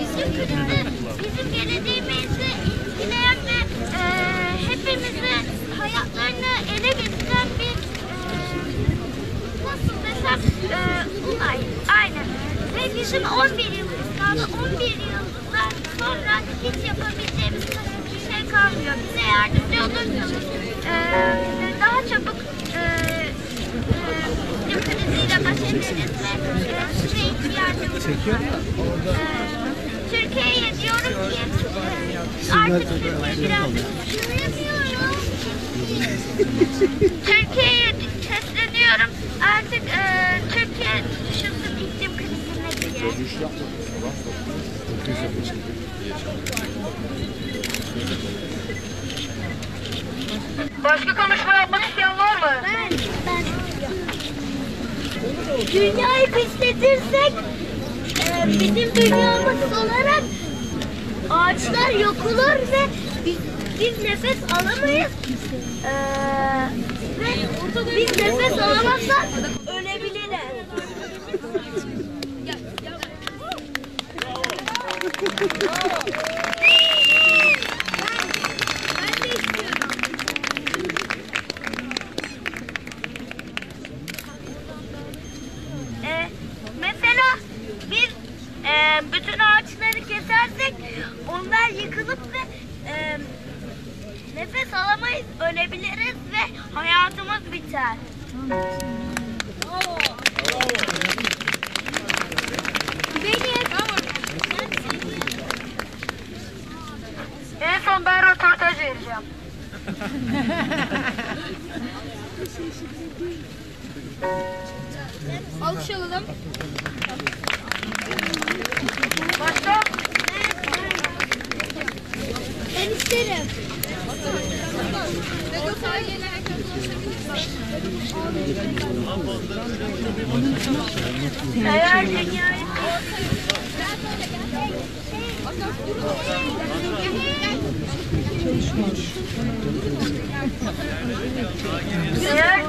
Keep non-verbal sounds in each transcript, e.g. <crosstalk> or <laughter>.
bizim kızımız bizim geleceğimizi etkileyen ve e, hepimizin hayatlarını ele geçiren bir e, nasıl desem e, olay. Aynen. Ve bizim 11 yılımız kaldı. 11 yıldan sonra hiç yapabileceğimiz bir şey kalmıyor. Bize yardımcı olursanız e, daha çabuk e, e, kriziyle baş ederiz ve e, size ihtiyacımız var. E, Türkiye'ye diyorum ki artık Türkiye biraz düşünemiyorum. Türkiye'ye sesleniyorum. Artık e, Türkiye düşünsün iklim krizine diye. Başka konuşma yapmak isteyen var mı? Ben, ben dünyayı pisletirsek e, bizim dünyamız olarak ağaçlar yok olur ve biz, nefes alamayız. E, ve biz nefes alamazsak ölebilirler. <laughs> Ben de istiyorum. Ee, mesela biz e, bütün ağaçları kesersek onlar yıkılıp ve e, nefes alamayız, ölebiliriz ve hayatımız biter. En son ben röportaj vereceğim. Alkış alalım. Başka? Ben isterim. Eğer dünyayı eğer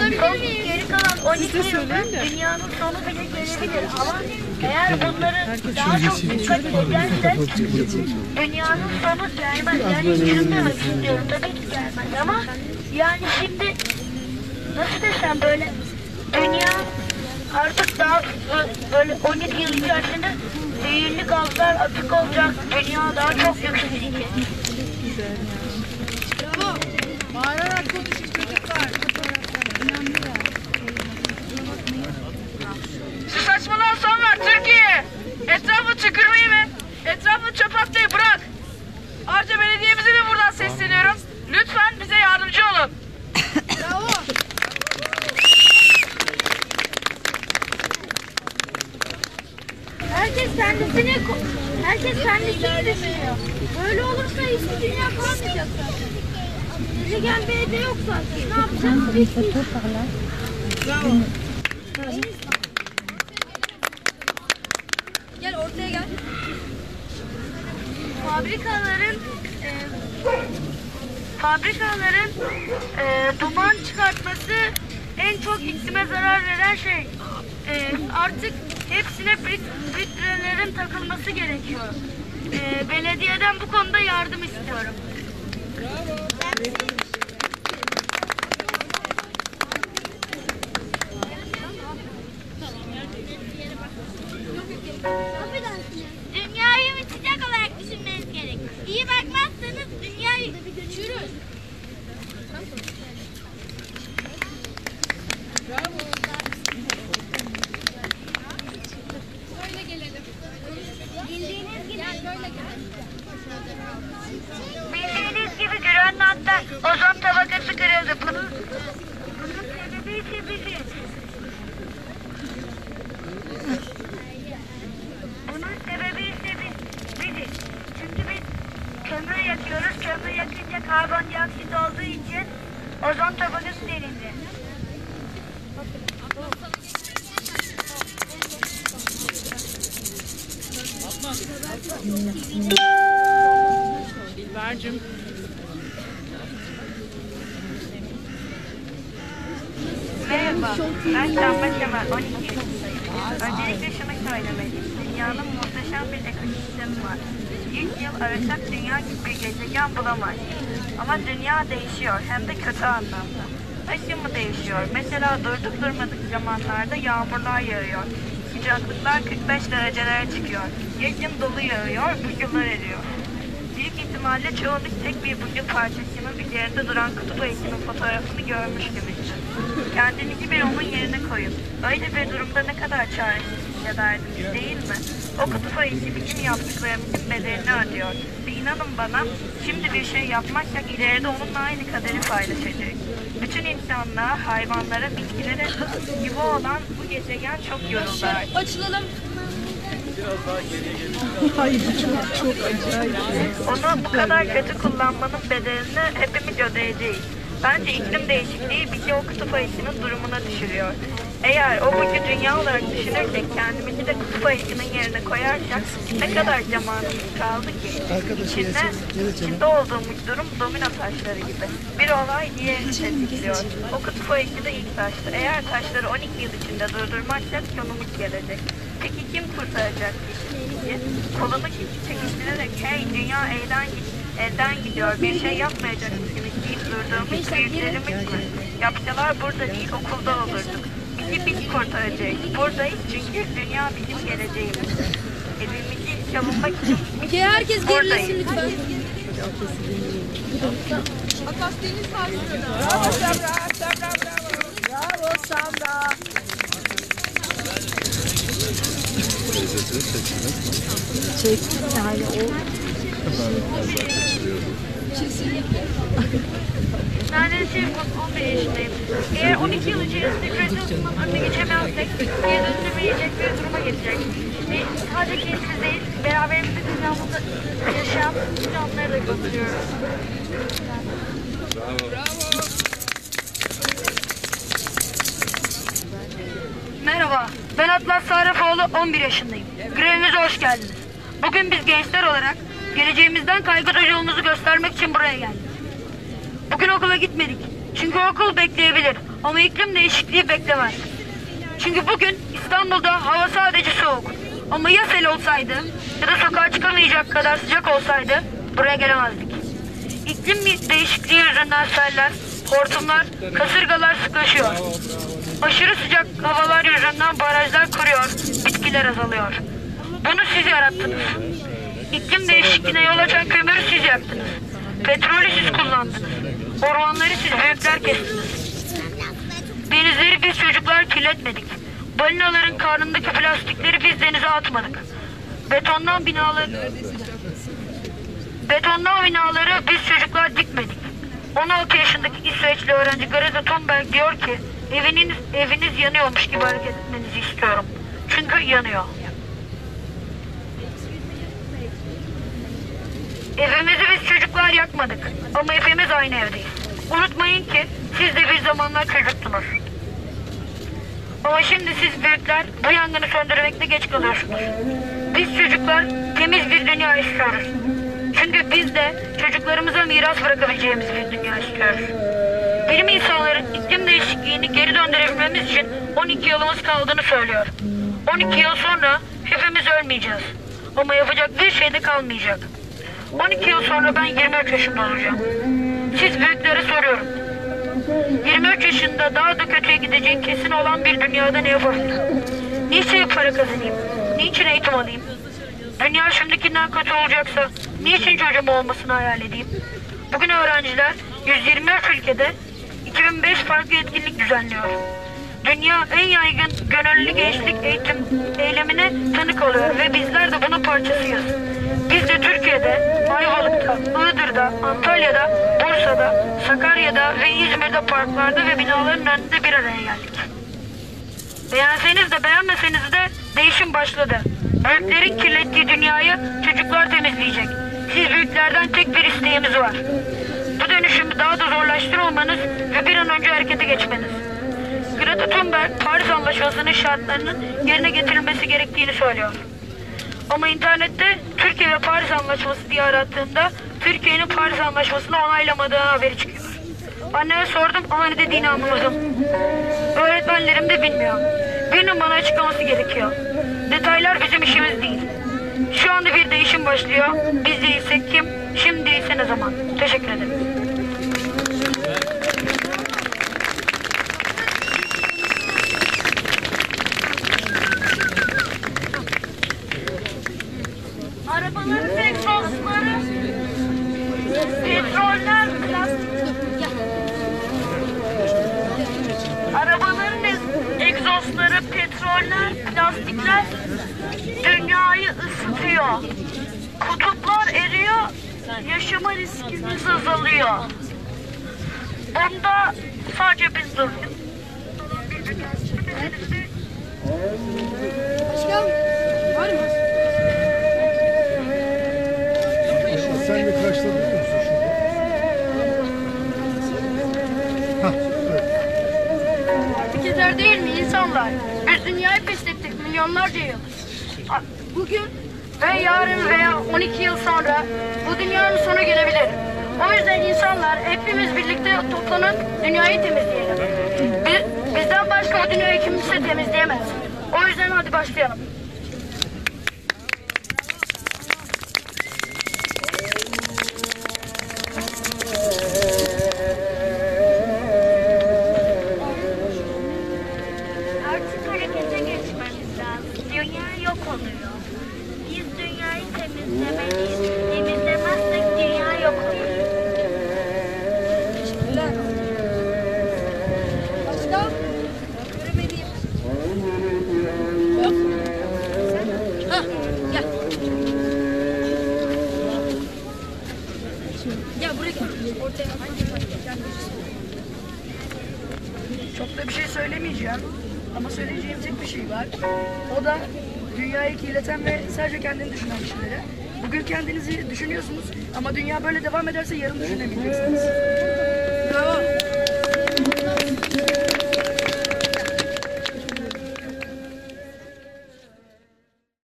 dünyayı geri kalan 12 yılda dünyanın sonu bile gelebilir eğer bunları daha çok dikkat edersek dünyanın sonu gelmez. Yani düşünmemek istiyorum tabii ki gelmez ama yani şimdi nasıl desem böyle dünya artık daha bö- böyle 12 yıl içerisinde zehirli gazlar atık olacak. Dünya daha çok yükselecek. Bağırarak konuşun çocuklar. Şu saçmalığa son ver Türkiye. Etrafı tükürmeyi ve etrafı çöp atmayı bırak. Ayrıca belediyemize de buradan sesleniyorum. Lütfen bize yardımcı olun. Bravo. Herkes kendisini herkes kendisini düşünüyor. Böyle olursa hiçbir dünya kalmayacak zaten. Gezegen B'de yok zaten. Ne yapacağız? Bravo. Gel ortaya gel. Fabrikaların e, fabrikaların e, duman çıkartması en çok iklime zarar veren şey. E, artık hepsine filtrelerin takılması gerekiyor. E, belediyeden bu konuda yardım istiyorum. Dünyayı Bildiğiniz gibi Grönland'da ozon tabakası kırıldı. Bunun, sebebi ise biziz. Bunun sebebi ise biz. Çünkü biz kömür yakıyoruz. Kömür yakınca karbondioksit olduğu için ozon tabakası delindi. Dilbercim. Merhaba, ben Damla Kemal, 12 yaşındayım. Öncelikle şunu söylemeliyim. Dünyanın muhteşem bir ekosistemi var. İlk yıl arasak dünya gibi bir gezegen bulamayız. Ama dünya değişiyor hem de kötü anlamda. Işın mı değişiyor? Mesela durduk durmadık zamanlarda yağmurlar yağıyor. Sıcaklıklar 45 derecelere çıkıyor. Yazın dolu yağıyor, buzullar eriyor. Büyük ihtimalle çoğunluk tek bir bugün parçasının üzerinde duran kutup ayısının fotoğrafını görmüş gibidir. Kendinizi bir onun yerine koyun. Öyle bir durumda ne kadar çaresiz hissederdiniz değil mi? O kutup ayısı bizim yaptıklarımızın bedelini ödüyor. Ve inanın bana şimdi bir şey yapmazsak ileride onunla aynı kaderi paylaşacağız. Bütün insanlığa, hayvanlara, bitkilere gibi olan bu gezegen çok yoruldu artık. Açılalım. Onu bu kadar kötü kullanmanın bedelini hepimiz ödeyeceğiz. Bence iklim değişikliği bizi o kutup ayısının durumuna düşürüyor. Eğer o bugün dünya olarak düşünürsek kendimizi de kutup ayısının yerine koyarsak ne kadar zamanımız kaldı ki? İçinde, içinde olduğumuz durum domino taşları gibi. Bir olay diğerini tetikliyor. O kutup ayısı da ilk taştı. Eğer taşları 12 yıl içinde durdurmazsak sonumuz gelecek. Peki kim kurtaracak bizi? Kolunu çekiştirerek hey dünya elden git elden gidiyor bir şey yapmayacaksınız deyip durduğumuz büyüklerimiz mi? Yapsalar burada değil okulda olurduk. Bizi biz kurtaracağız. Buradayız çünkü dünya bizim geleceğimiz. Evimizi savunmak için Ki herkes gerilesin lütfen. Atas Deniz Harika. Bravo Semra. Semra bravo. Bravo Semra. Neredeyse 11 yaşındayım. Eğer 12 yıl içerisinde küresel ısınmanın önüne geçemezsek geri dönülemeyecek bir duruma gelecek. Ve sadece kendimiz değil, beraberimizde dünyamızda yaşayan canlıları da götürüyoruz. Merhaba, ben Atlas Sarrafoğlu, 11 yaşındayım. Grevimize hoş geldiniz. Bugün biz gençler olarak geleceğimizden kaygı duyduğumuzu göstermek için buraya geldik. Bugün okula gitmedik. Çünkü okul bekleyebilir ama iklim değişikliği beklemez. Çünkü bugün İstanbul'da hava sadece soğuk. Ama ya sel olsaydı ya da sokağa çıkamayacak kadar sıcak olsaydı buraya gelemezdik. İklim değişikliği yüzünden seller, hortumlar, kasırgalar sıklaşıyor. Aşırı sıcak havalar yüzünden barajlar kuruyor, bitkiler azalıyor. Bunu siz yarattınız. İklim değişikliğine yol açan kömürü siz yaktınız. Petrolü siz kullandınız. Ormanları siz büyükler kestiniz. Denizleri biz çocuklar kirletmedik. Balinaların karnındaki plastikleri biz denize atmadık. Betondan binaları Betondan binaları biz çocuklar dikmedik. 16 yaşındaki İsveçli öğrenci Greta Thunberg diyor ki eviniz, eviniz yanıyormuş gibi hareket etmenizi istiyorum. Çünkü yanıyor. Evimizi biz çocuklar yakmadık ama hepimiz aynı evdeyiz. Unutmayın ki siz de bir zamanlar çocuktunuz. Ama şimdi siz büyükler bu yangını söndürmekte geç kalıyorsunuz. Biz çocuklar temiz bir dünya istiyoruz. Çünkü biz de çocuklarımıza miras bırakabileceğimiz bir dünya istiyoruz. Bilim insanların iklim değişikliğini geri döndürebilmemiz için 12 yılımız kaldığını söylüyor. 12 yıl sonra hepimiz ölmeyeceğiz. Ama yapacak bir şey de kalmayacak. 12 yıl sonra ben 23 yaşında olacağım. Siz büyüklere soruyorum. 23 yaşında daha da kötüye gideceğin kesin olan bir dünyada ne yaparsın? Niçin para kazanayım? Niçin eğitim alayım? Dünya şimdikinden kötü olacaksa niçin çocuğum olmasını hayal edeyim? Bugün öğrenciler 123 ülkede 2005 farklı etkinlik düzenliyor. Dünya en yaygın gönüllü gençlik eğitim eylemine tanık oluyor ve bizler de bunun parçasıyız. Biz de Türkiye'de, Ayvalık'ta, Iğdır'da, Antalya'da, Bursa'da, Sakarya'da ve İzmir'de parklarda ve binaların önünde bir araya geldik. Beğenseniz de beğenmeseniz de değişim başladı. Büyüklerin kirlettiği dünyayı çocuklar temizleyecek. Siz büyüklerden tek bir isteğimiz var. Bu dönüşümü daha da zorlaştırmamanız ve bir an önce harekete geçmeniz. Greta Thunberg, Paris Anlaşması'nın şartlarının yerine getirilmesi gerektiğini söylüyor. Ama internette Türkiye ve Paris Anlaşması diye arattığında Türkiye'nin Paris Anlaşması'nı onaylamadığı haberi çıkıyor. Anneme sordum ama ne dediğini anlamadım. Öğretmenlerim de bilmiyor. Bir birinin bana açıklaması gerekiyor. Detaylar bizim işimiz değil. Şu anda bir değişim başlıyor. Biz değilsek kim? Şimdi değilse ne zaman? Teşekkür ederim. Arabaların egzozları, petroller, plastik. Arabaların egzozları, petroller, plastikler dünyayı ısıtıyor. Kutuplar eriyor, yaşama riskimiz azalıyor. Bunda sadece biz durmuyoruz. Sen de karşıladın mı Değil mi insanlar? Biz dünyayı pislettik milyonlarca yıl. Bugün ve yarın veya 12 yıl sonra bu dünyanın sonu gelebilir. O yüzden insanlar hepimiz birlikte toplanıp dünyayı temizleyelim. Bi- bizden başka o dünyayı kimse temizleyemez. O yüzden hadi başlayalım. Oluyor. Biz dünyayı temizlemeliyiz. Temizlemezsek dünya yok olur. Başka? Göremediğim. Yok. Ha, gel. Gel buraya gel. Ortaya. Gel. Çok da bir şey söylemeyeceğim. Ama söyleyeceğim tek bir şey var. O da dünyayı kirleten ve sadece kendini düşünen kişilere. Bugün kendinizi düşünüyorsunuz ama dünya böyle devam ederse yarın düşünemeyeceksiniz. Bravo.